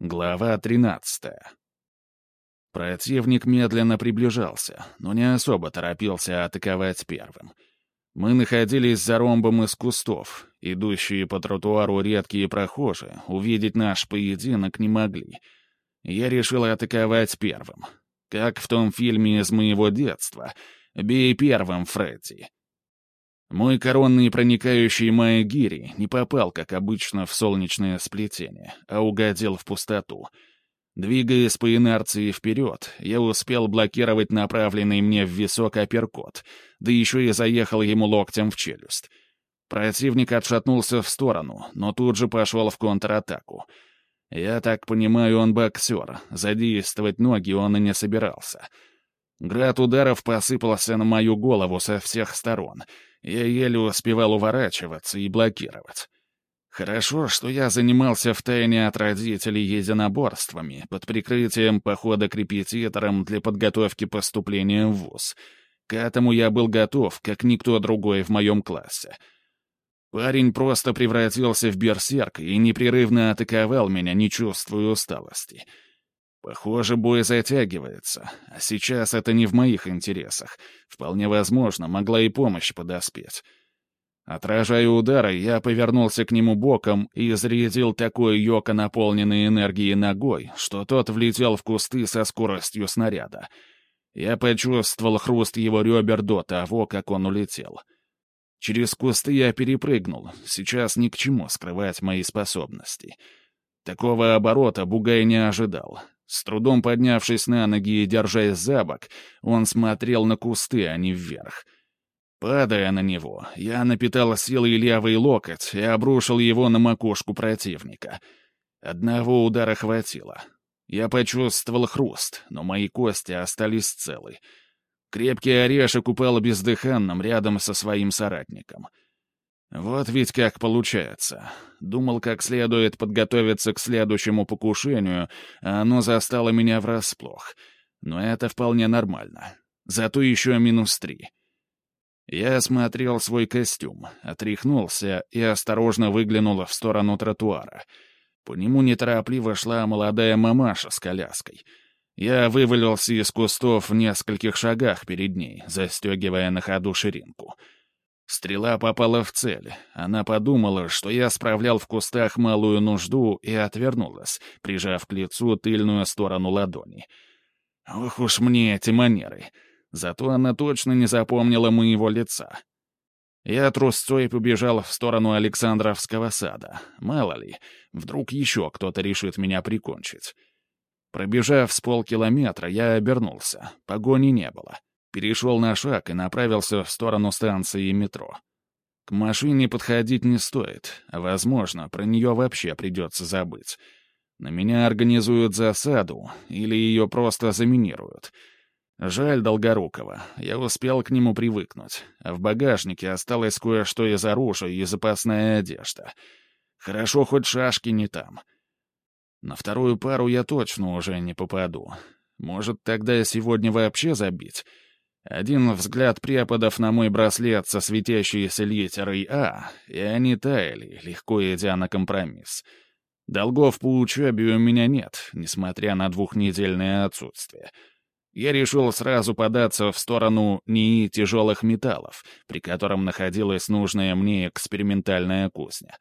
Глава 13. Противник медленно приближался, но не особо торопился атаковать первым. Мы находились за ромбом из кустов. Идущие по тротуару редкие прохожие увидеть наш поединок не могли. Я решил атаковать первым. Как в том фильме из моего детства «Бей первым, Фредди». Мой коронный проникающий Маэгири не попал, как обычно, в солнечное сплетение, а угодил в пустоту. Двигаясь по инерции вперед, я успел блокировать направленный мне в висок апперкот, да еще и заехал ему локтем в челюсть. Противник отшатнулся в сторону, но тут же пошел в контратаку. Я так понимаю, он боксер, задействовать ноги он и не собирался. Град ударов посыпался на мою голову со всех сторон — я еле успевал уворачиваться и блокировать. Хорошо, что я занимался втайне от родителей единоборствами под прикрытием похода к репетиторам для подготовки поступления в ВУЗ. К этому я был готов, как никто другой в моем классе. Парень просто превратился в берсерк и непрерывно атаковал меня, не чувствуя усталости. Похоже, бой затягивается, а сейчас это не в моих интересах. Вполне возможно, могла и помощь подоспеть. Отражая удары, я повернулся к нему боком и зарядил такой йоко наполненной энергией ногой, что тот влетел в кусты со скоростью снаряда. Я почувствовал хруст его ребер до того, как он улетел. Через кусты я перепрыгнул, сейчас ни к чему скрывать мои способности. Такого оборота Бугай не ожидал. С трудом поднявшись на ноги и держась за бок, он смотрел на кусты, а не вверх. Падая на него, я напитал силой левый локоть и обрушил его на макушку противника. Одного удара хватило. Я почувствовал хруст, но мои кости остались целы. Крепкий орешек упал бездыханным рядом со своим соратником — вот ведь как получается. Думал, как следует подготовиться к следующему покушению, а оно застало меня врасплох. Но это вполне нормально. Зато еще минус три. Я осмотрел свой костюм, отряхнулся и осторожно выглянул в сторону тротуара. По нему неторопливо шла молодая мамаша с коляской. Я вывалился из кустов в нескольких шагах перед ней, застегивая на ходу ширинку — Стрела попала в цель. Она подумала, что я справлял в кустах малую нужду и отвернулась, прижав к лицу тыльную сторону ладони. Ох уж мне эти манеры. Зато она точно не запомнила моего лица. Я трусцой побежал в сторону Александровского сада. Мало ли, вдруг еще кто-то решит меня прикончить. Пробежав с полкилометра, я обернулся. Погони не было перешел на шаг и направился в сторону станции метро. К машине подходить не стоит, а, возможно, про нее вообще придется забыть. На меня организуют засаду или ее просто заминируют. Жаль Долгорукова, я успел к нему привыкнуть, а в багажнике осталось кое-что из оружия и запасная одежда. Хорошо, хоть шашки не там. На вторую пару я точно уже не попаду. Может, тогда сегодня вообще забить? Один взгляд преподов на мой браслет со светящейся литерой «А», и они таяли, легко идя на компромисс. Долгов по учебе у меня нет, несмотря на двухнедельное отсутствие. Я решил сразу податься в сторону НИИ тяжелых металлов, при котором находилась нужная мне экспериментальная кузня.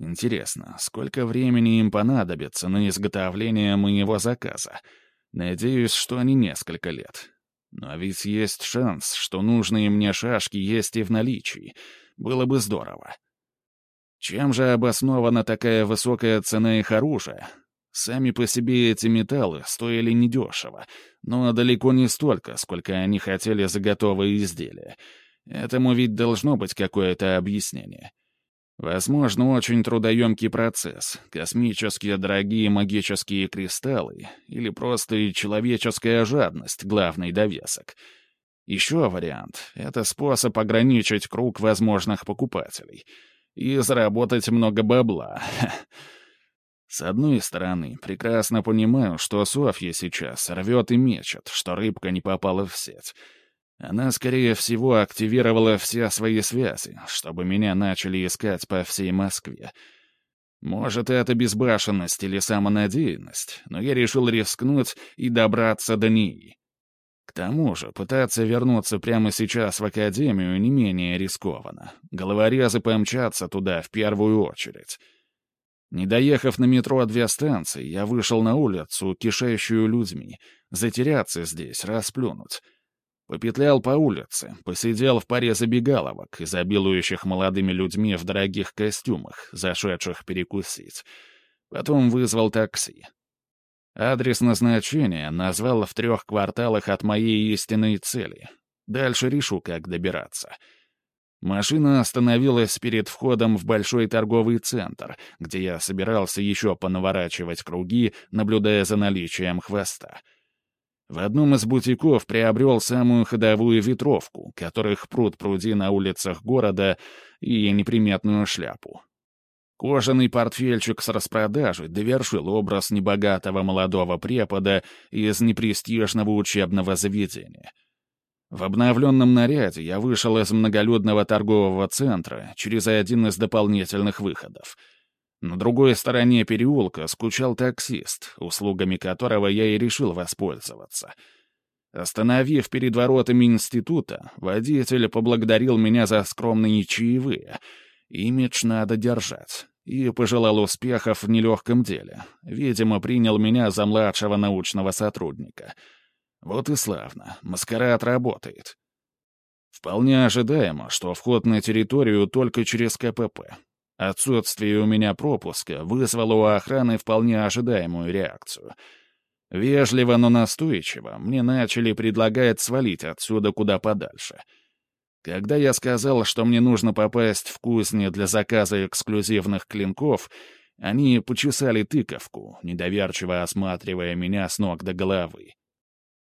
Интересно, сколько времени им понадобится на изготовление моего заказа? Надеюсь, что не несколько лет. Но ведь есть шанс, что нужные мне шашки есть и в наличии. Было бы здорово. Чем же обоснована такая высокая цена их оружия? Сами по себе эти металлы стоили недешево, но далеко не столько, сколько они хотели за готовые изделия. Этому ведь должно быть какое-то объяснение. Возможно, очень трудоемкий процесс, космические дорогие магические кристаллы или просто человеческая жадность — главный довесок. Еще вариант — это способ ограничить круг возможных покупателей и заработать много бабла. С одной стороны, прекрасно понимаю, что Софья сейчас рвет и мечет, что рыбка не попала в сеть — она, скорее всего, активировала все свои связи, чтобы меня начали искать по всей Москве. Может, это безбашенность или самонадеянность, но я решил рискнуть и добраться до ней. К тому же, пытаться вернуться прямо сейчас в Академию не менее рискованно. Головорезы помчатся туда в первую очередь. Не доехав на метро две станции, я вышел на улицу, кишащую людьми. Затеряться здесь, расплюнуть. Попетлял по улице, посидел в паре забегаловок, изобилующих молодыми людьми в дорогих костюмах, зашедших перекусить. Потом вызвал такси. Адрес назначения назвал в трех кварталах от моей истинной цели. Дальше решу, как добираться. Машина остановилась перед входом в большой торговый центр, где я собирался еще понаворачивать круги, наблюдая за наличием хвоста. В одном из бутиков приобрел самую ходовую ветровку, которых пруд пруди на улицах города, и неприметную шляпу. Кожаный портфельчик с распродажи довершил образ небогатого молодого препода из непрестижного учебного заведения. В обновленном наряде я вышел из многолюдного торгового центра через один из дополнительных выходов — на другой стороне переулка скучал таксист, услугами которого я и решил воспользоваться. Остановив перед воротами института, водитель поблагодарил меня за скромные чаевые. Имидж надо держать. И пожелал успехов в нелегком деле. Видимо, принял меня за младшего научного сотрудника. Вот и славно. Маскарад работает. Вполне ожидаемо, что вход на территорию только через КПП. Отсутствие у меня пропуска вызвало у охраны вполне ожидаемую реакцию. Вежливо, но настойчиво мне начали предлагать свалить отсюда куда подальше. Когда я сказал, что мне нужно попасть в кузни для заказа эксклюзивных клинков, они почесали тыковку, недоверчиво осматривая меня с ног до головы.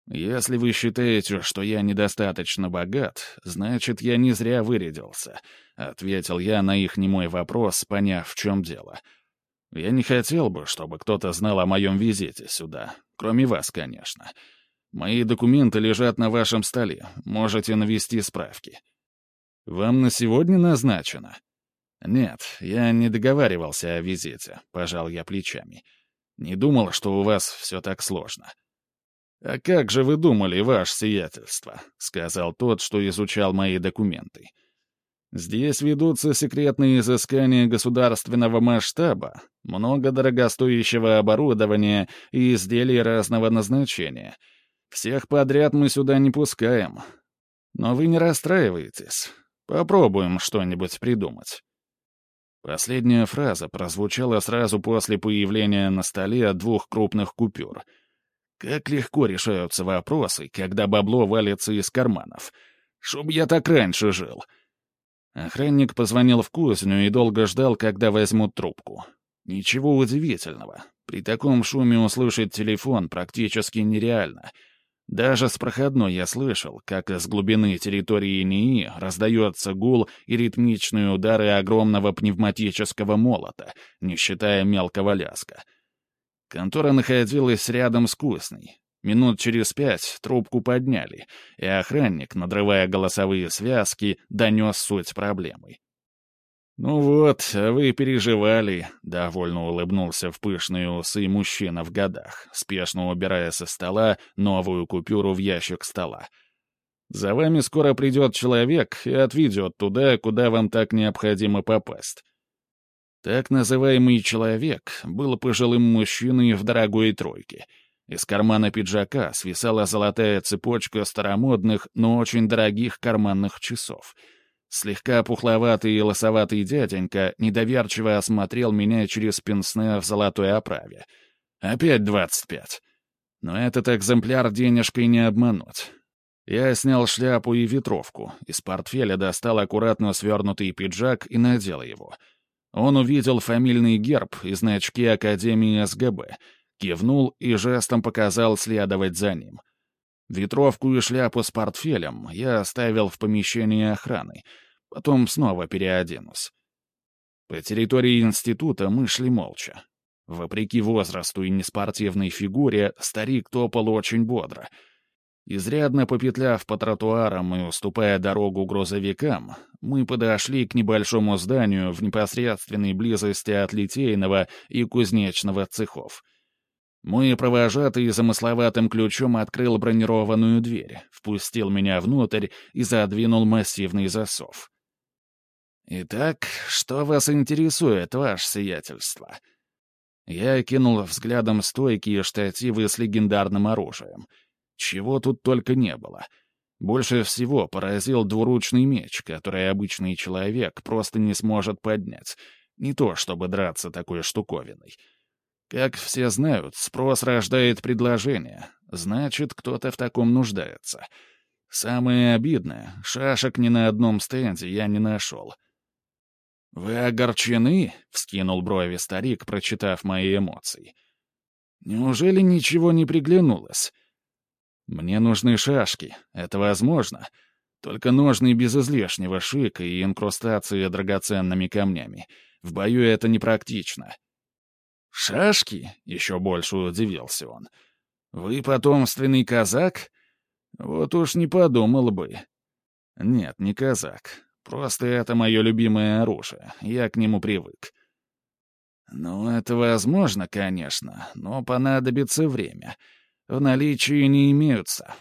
«Если вы считаете, что я недостаточно богат, значит, я не зря вырядился», — ответил я на их немой вопрос, поняв, в чем дело. «Я не хотел бы, чтобы кто-то знал о моем визите сюда, кроме вас, конечно. Мои документы лежат на вашем столе, можете навести справки». «Вам на сегодня назначено?» «Нет, я не договаривался о визите», — пожал я плечами. «Не думал, что у вас все так сложно». «А как же вы думали, ваше сиятельство?» — сказал тот, что изучал мои документы. «Здесь ведутся секретные изыскания государственного масштаба, много дорогостоящего оборудования и изделий разного назначения. Всех подряд мы сюда не пускаем. Но вы не расстраивайтесь. Попробуем что-нибудь придумать». Последняя фраза прозвучала сразу после появления на столе двух крупных купюр — как легко решаются вопросы, когда бабло валится из карманов. Чтоб я так раньше жил. Охранник позвонил в кузню и долго ждал, когда возьмут трубку. Ничего удивительного. При таком шуме услышать телефон практически нереально. Даже с проходной я слышал, как из глубины территории НИИ раздается гул и ритмичные удары огромного пневматического молота, не считая мелкого ляска — Контора находилась рядом с кузней. Минут через пять трубку подняли, и охранник, надрывая голосовые связки, донес суть проблемы. «Ну вот, вы переживали», — довольно улыбнулся в пышные усы мужчина в годах, спешно убирая со стола новую купюру в ящик стола. «За вами скоро придет человек и отведет туда, куда вам так необходимо попасть. Так называемый человек был пожилым мужчиной в дорогой тройке. Из кармана пиджака свисала золотая цепочка старомодных, но очень дорогих карманных часов. Слегка пухловатый и лосоватый дяденька недоверчиво осмотрел меня через пенсне в золотой оправе. Опять двадцать пять. Но этот экземпляр денежкой не обмануть. Я снял шляпу и ветровку, из портфеля достал аккуратно свернутый пиджак и надел его — он увидел фамильный герб и значки Академии СГБ, кивнул и жестом показал следовать за ним. Ветровку и шляпу с портфелем я оставил в помещении охраны, потом снова переоденусь. По территории института мы шли молча. Вопреки возрасту и неспортивной фигуре, старик топал очень бодро. Изрядно попетляв по тротуарам и уступая дорогу грузовикам, мы подошли к небольшому зданию в непосредственной близости от литейного и кузнечного цехов. Мой провожатый замысловатым ключом открыл бронированную дверь, впустил меня внутрь и задвинул массивный засов. «Итак, что вас интересует, ваше сиятельство?» Я кинул взглядом стойки и штативы с легендарным оружием — чего тут только не было. Больше всего поразил двуручный меч, который обычный человек просто не сможет поднять. Не то, чтобы драться такой штуковиной. Как все знают, спрос рождает предложение. Значит, кто-то в таком нуждается. Самое обидное, шашек ни на одном стенде я не нашел. «Вы огорчены?» — вскинул брови старик, прочитав мои эмоции. «Неужели ничего не приглянулось?» Мне нужны шашки. Это возможно. Только ножны без излишнего шика и инкрустации драгоценными камнями. В бою это непрактично. «Шашки?» — еще больше удивился он. «Вы потомственный казак?» «Вот уж не подумал бы». «Нет, не казак. Просто это мое любимое оружие. Я к нему привык». «Ну, это возможно, конечно, но понадобится время в наличии не имеются.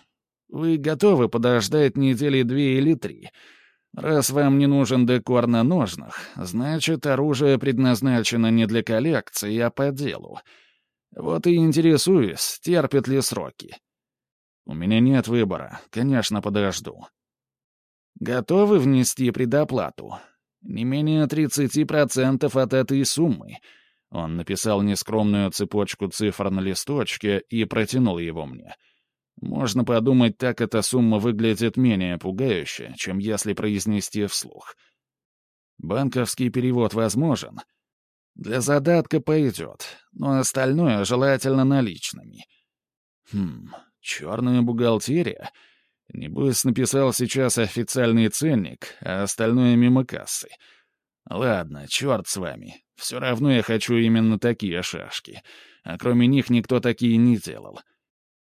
Вы готовы подождать недели две или три? Раз вам не нужен декор на ножнах, значит, оружие предназначено не для коллекции, а по делу. Вот и интересуюсь, терпит ли сроки. У меня нет выбора, конечно, подожду. Готовы внести предоплату? Не менее 30% от этой суммы — он написал нескромную цепочку цифр на листочке и протянул его мне. Можно подумать, так эта сумма выглядит менее пугающе, чем если произнести вслух. Банковский перевод возможен. Для задатка пойдет, но остальное желательно наличными. Хм, черная бухгалтерия. Небось, написал сейчас официальный ценник, а остальное мимо кассы. Ладно, черт с вами. Все равно я хочу именно такие шашки. А кроме них никто такие не делал.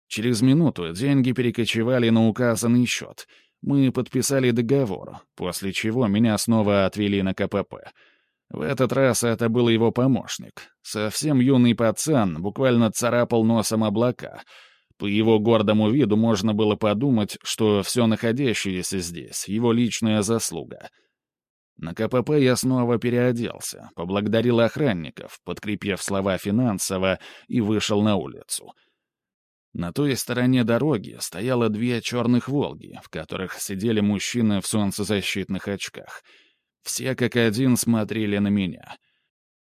Через минуту деньги перекочевали на указанный счет. Мы подписали договор, после чего меня снова отвели на КПП. В этот раз это был его помощник. Совсем юный пацан, буквально царапал носом облака. По его гордому виду можно было подумать, что все находящееся здесь — его личная заслуга — на КПП я снова переоделся, поблагодарил охранников, подкрепив слова финансово, и вышел на улицу. На той стороне дороги стояло две черных «Волги», в которых сидели мужчины в солнцезащитных очках. Все как один смотрели на меня.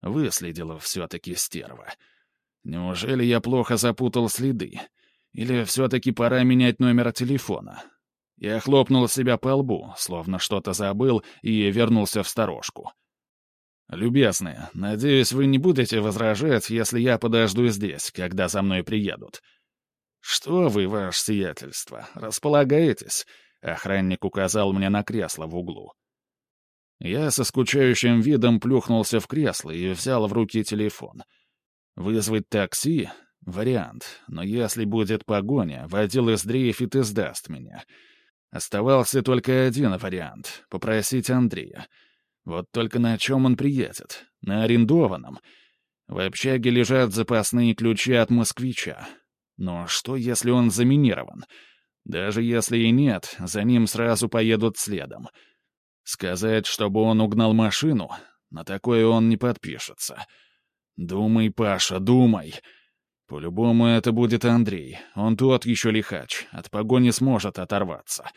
Выследила все-таки стерва. Неужели я плохо запутал следы? Или все-таки пора менять номер телефона? Я хлопнул себя по лбу, словно что-то забыл, и вернулся в сторожку. «Любезные, надеюсь, вы не будете возражать, если я подожду здесь, когда за мной приедут». «Что вы, ваше сиятельство, располагаетесь?» Охранник указал мне на кресло в углу. Я со скучающим видом плюхнулся в кресло и взял в руки телефон. «Вызвать такси?» — вариант, но если будет погоня, водил издрейфит и сдаст меня — Оставался только один вариант — попросить Андрея. Вот только на чем он приедет? На арендованном. В общаге лежат запасные ключи от москвича. Но что, если он заминирован? Даже если и нет, за ним сразу поедут следом. Сказать, чтобы он угнал машину, на такое он не подпишется. Думай, Паша, думай. По-любому это будет Андрей. Он тот еще лихач, от погони сможет оторваться.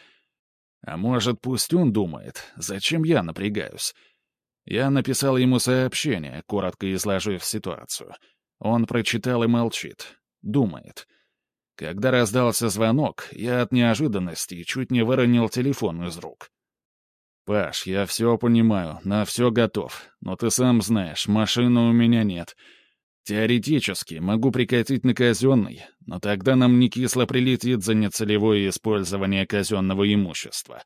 А может, пусть он думает, зачем я напрягаюсь? Я написал ему сообщение, коротко изложив ситуацию. Он прочитал и молчит. Думает. Когда раздался звонок, я от неожиданности чуть не выронил телефон из рук. «Паш, я все понимаю, на все готов, но ты сам знаешь, машины у меня нет. Теоретически могу прикатить на казенный, но тогда нам не кисло прилетит за нецелевое использование казенного имущества.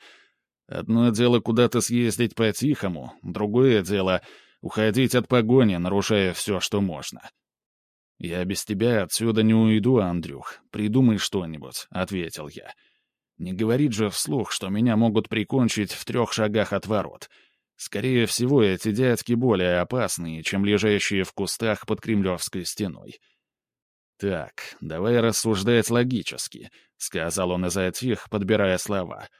Одно дело куда-то съездить по-тихому, другое дело — уходить от погони, нарушая все, что можно. «Я без тебя отсюда не уйду, Андрюх. Придумай что-нибудь», — ответил я. «Не говорит же вслух, что меня могут прикончить в трех шагах от ворот. Скорее всего, эти дядьки более опасные, чем лежащие в кустах под Кремлевской стеной». «Так, давай рассуждать логически», — сказал он и затих, подбирая слова.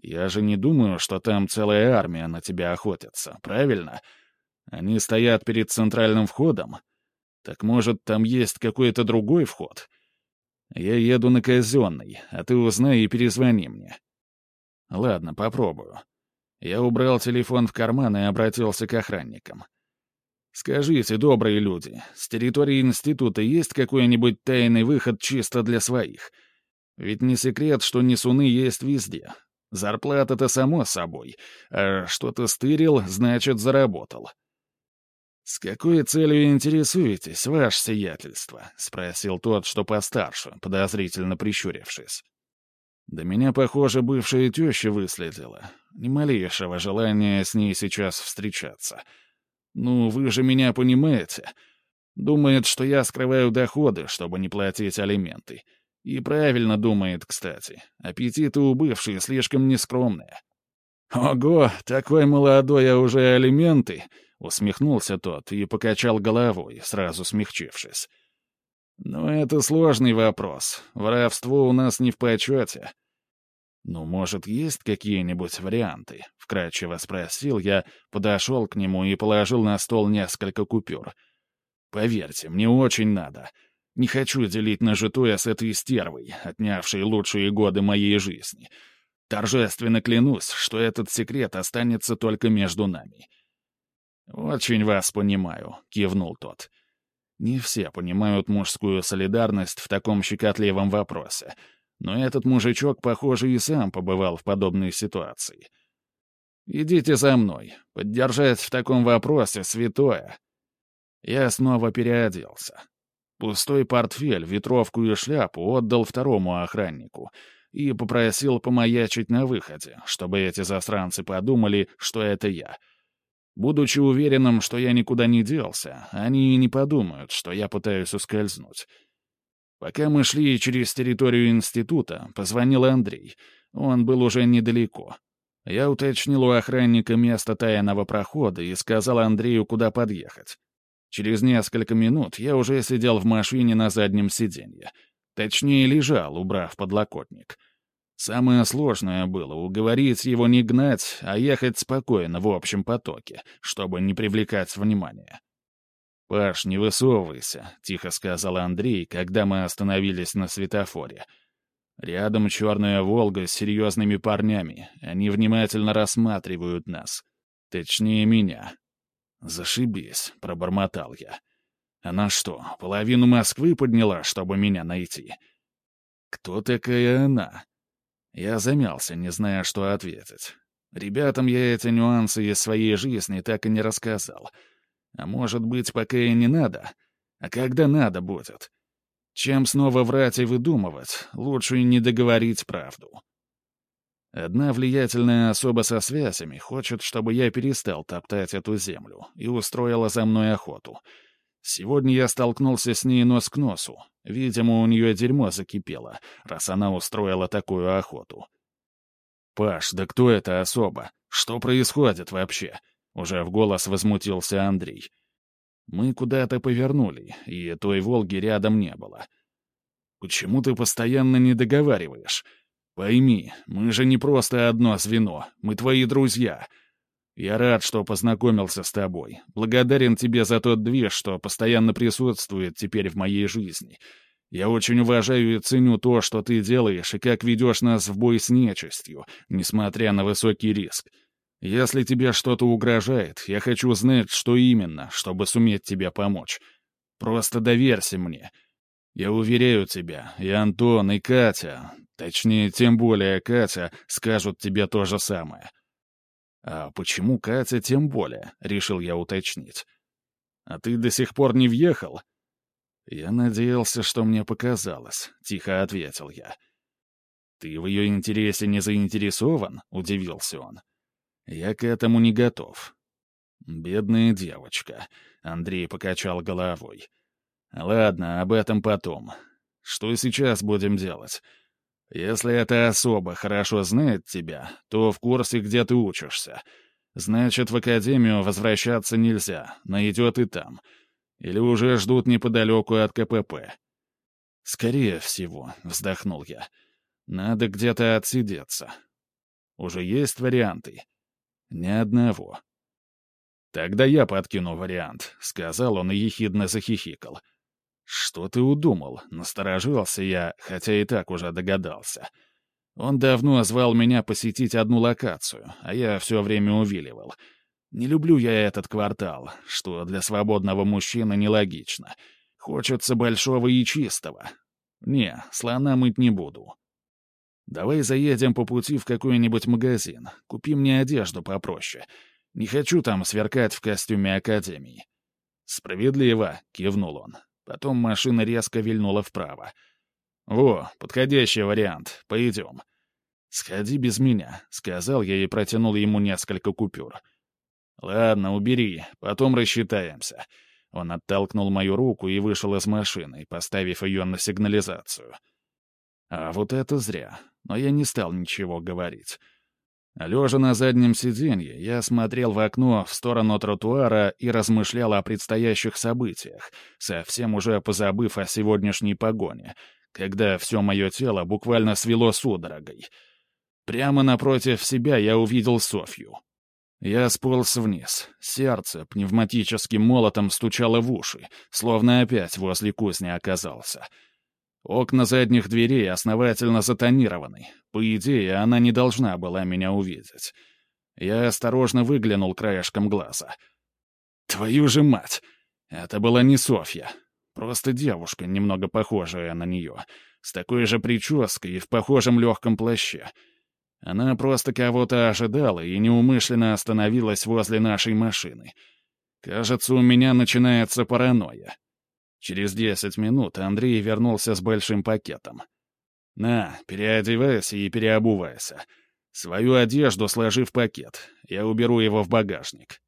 «Я же не думаю, что там целая армия на тебя охотится, правильно? Они стоят перед центральным входом?» Так может, там есть какой-то другой вход? Я еду на казенный, а ты узнай и перезвони мне. Ладно, попробую. Я убрал телефон в карман и обратился к охранникам. «Скажите, добрые люди, с территории института есть какой-нибудь тайный выход чисто для своих? Ведь не секрет, что несуны есть везде. Зарплата-то само собой, а что-то стырил, значит, заработал. «С какой целью интересуетесь, ваше сиятельство?» — спросил тот, что постарше, подозрительно прищурившись. «Да меня, похоже, бывшая теща выследила. Ни малейшего желания с ней сейчас встречаться. Ну, вы же меня понимаете. Думает, что я скрываю доходы, чтобы не платить алименты. И правильно думает, кстати. Аппетиты у бывшей слишком нескромные». «Ого, такой молодой, а уже алименты!» Усмехнулся тот и покачал головой, сразу смягчившись. «Но это сложный вопрос. Воровство у нас не в почете». «Ну, может, есть какие-нибудь варианты?» — вкратчиво спросил я, подошел к нему и положил на стол несколько купюр. «Поверьте, мне очень надо. Не хочу делить нажитое с этой стервой, отнявшей лучшие годы моей жизни. Торжественно клянусь, что этот секрет останется только между нами. «Очень вас понимаю», — кивнул тот. «Не все понимают мужскую солидарность в таком щекотливом вопросе, но этот мужичок, похоже, и сам побывал в подобной ситуации. Идите за мной. Поддержать в таком вопросе святое». Я снова переоделся. Пустой портфель, ветровку и шляпу отдал второму охраннику и попросил помаячить на выходе, чтобы эти засранцы подумали, что это я — Будучи уверенным, что я никуда не делся, они и не подумают, что я пытаюсь ускользнуть. Пока мы шли через территорию института, позвонил Андрей. Он был уже недалеко. Я уточнил у охранника место тайного прохода и сказал Андрею, куда подъехать. Через несколько минут я уже сидел в машине на заднем сиденье. Точнее, лежал, убрав подлокотник. Самое сложное было уговорить его не гнать, а ехать спокойно в общем потоке, чтобы не привлекать внимания. «Паш, не высовывайся», — тихо сказал Андрей, когда мы остановились на светофоре. «Рядом черная «Волга» с серьезными парнями. Они внимательно рассматривают нас. Точнее, меня». «Зашибись», — пробормотал я. «Она что, половину Москвы подняла, чтобы меня найти?» «Кто такая она?» Я замялся, не зная, что ответить. Ребятам я эти нюансы из своей жизни так и не рассказал. А может быть, пока и не надо? А когда надо будет? Чем снова врать и выдумывать, лучше не договорить правду. Одна влиятельная особа со связями хочет, чтобы я перестал топтать эту землю и устроила за мной охоту — Сегодня я столкнулся с ней нос к носу. Видимо, у нее дерьмо закипело, раз она устроила такую охоту. «Паш, да кто это особо? Что происходит вообще?» Уже в голос возмутился Андрей. Мы куда-то повернули, и той «Волги» рядом не было. «Почему ты постоянно не договариваешь? Пойми, мы же не просто одно звено, мы твои друзья. Я рад, что познакомился с тобой. Благодарен тебе за тот движ, что постоянно присутствует теперь в моей жизни. Я очень уважаю и ценю то, что ты делаешь и как ведешь нас в бой с нечистью, несмотря на высокий риск. Если тебе что-то угрожает, я хочу знать, что именно, чтобы суметь тебе помочь. Просто доверься мне. Я уверяю тебя, и Антон, и Катя, точнее, тем более Катя, скажут тебе то же самое. «А почему Катя тем более?» — решил я уточнить. «А ты до сих пор не въехал?» «Я надеялся, что мне показалось», — тихо ответил я. «Ты в ее интересе не заинтересован?» — удивился он. «Я к этому не готов». «Бедная девочка», — Андрей покачал головой. Ладно, об этом потом. Что сейчас будем делать? Если эта особа хорошо знает тебя, то в курсе, где ты учишься. Значит, в академию возвращаться нельзя, найдет и там. Или уже ждут неподалеку от КПП. Скорее всего, вздохнул я. Надо где-то отсидеться. Уже есть варианты? Ни одного. Тогда я подкину вариант, сказал он и ехидно захихикал. — «Что ты удумал?» — насторожился я, хотя и так уже догадался. Он давно звал меня посетить одну локацию, а я все время увиливал. Не люблю я этот квартал, что для свободного мужчины нелогично. Хочется большого и чистого. Не, слона мыть не буду. Давай заедем по пути в какой-нибудь магазин. Купи мне одежду попроще. Не хочу там сверкать в костюме Академии. «Справедливо», — кивнул он. Потом машина резко вильнула вправо. «Во, подходящий вариант. Пойдем». «Сходи без меня», — сказал я и протянул ему несколько купюр. «Ладно, убери, потом рассчитаемся». Он оттолкнул мою руку и вышел из машины, поставив ее на сигнализацию. А вот это зря. Но я не стал ничего говорить. Лежа на заднем сиденье, я смотрел в окно в сторону тротуара и размышлял о предстоящих событиях, совсем уже позабыв о сегодняшней погоне, когда все мое тело буквально свело судорогой. Прямо напротив себя я увидел Софью. Я сполз вниз. Сердце пневматическим молотом стучало в уши, словно опять возле кузни оказался — Окна задних дверей основательно затонированы. По идее, она не должна была меня увидеть. Я осторожно выглянул краешком глаза. «Твою же мать!» Это была не Софья. Просто девушка, немного похожая на нее, с такой же прической и в похожем легком плаще. Она просто кого-то ожидала и неумышленно остановилась возле нашей машины. Кажется, у меня начинается паранойя. Через десять минут Андрей вернулся с большим пакетом. «На, переодевайся и переобувайся. Свою одежду сложи в пакет. Я уберу его в багажник».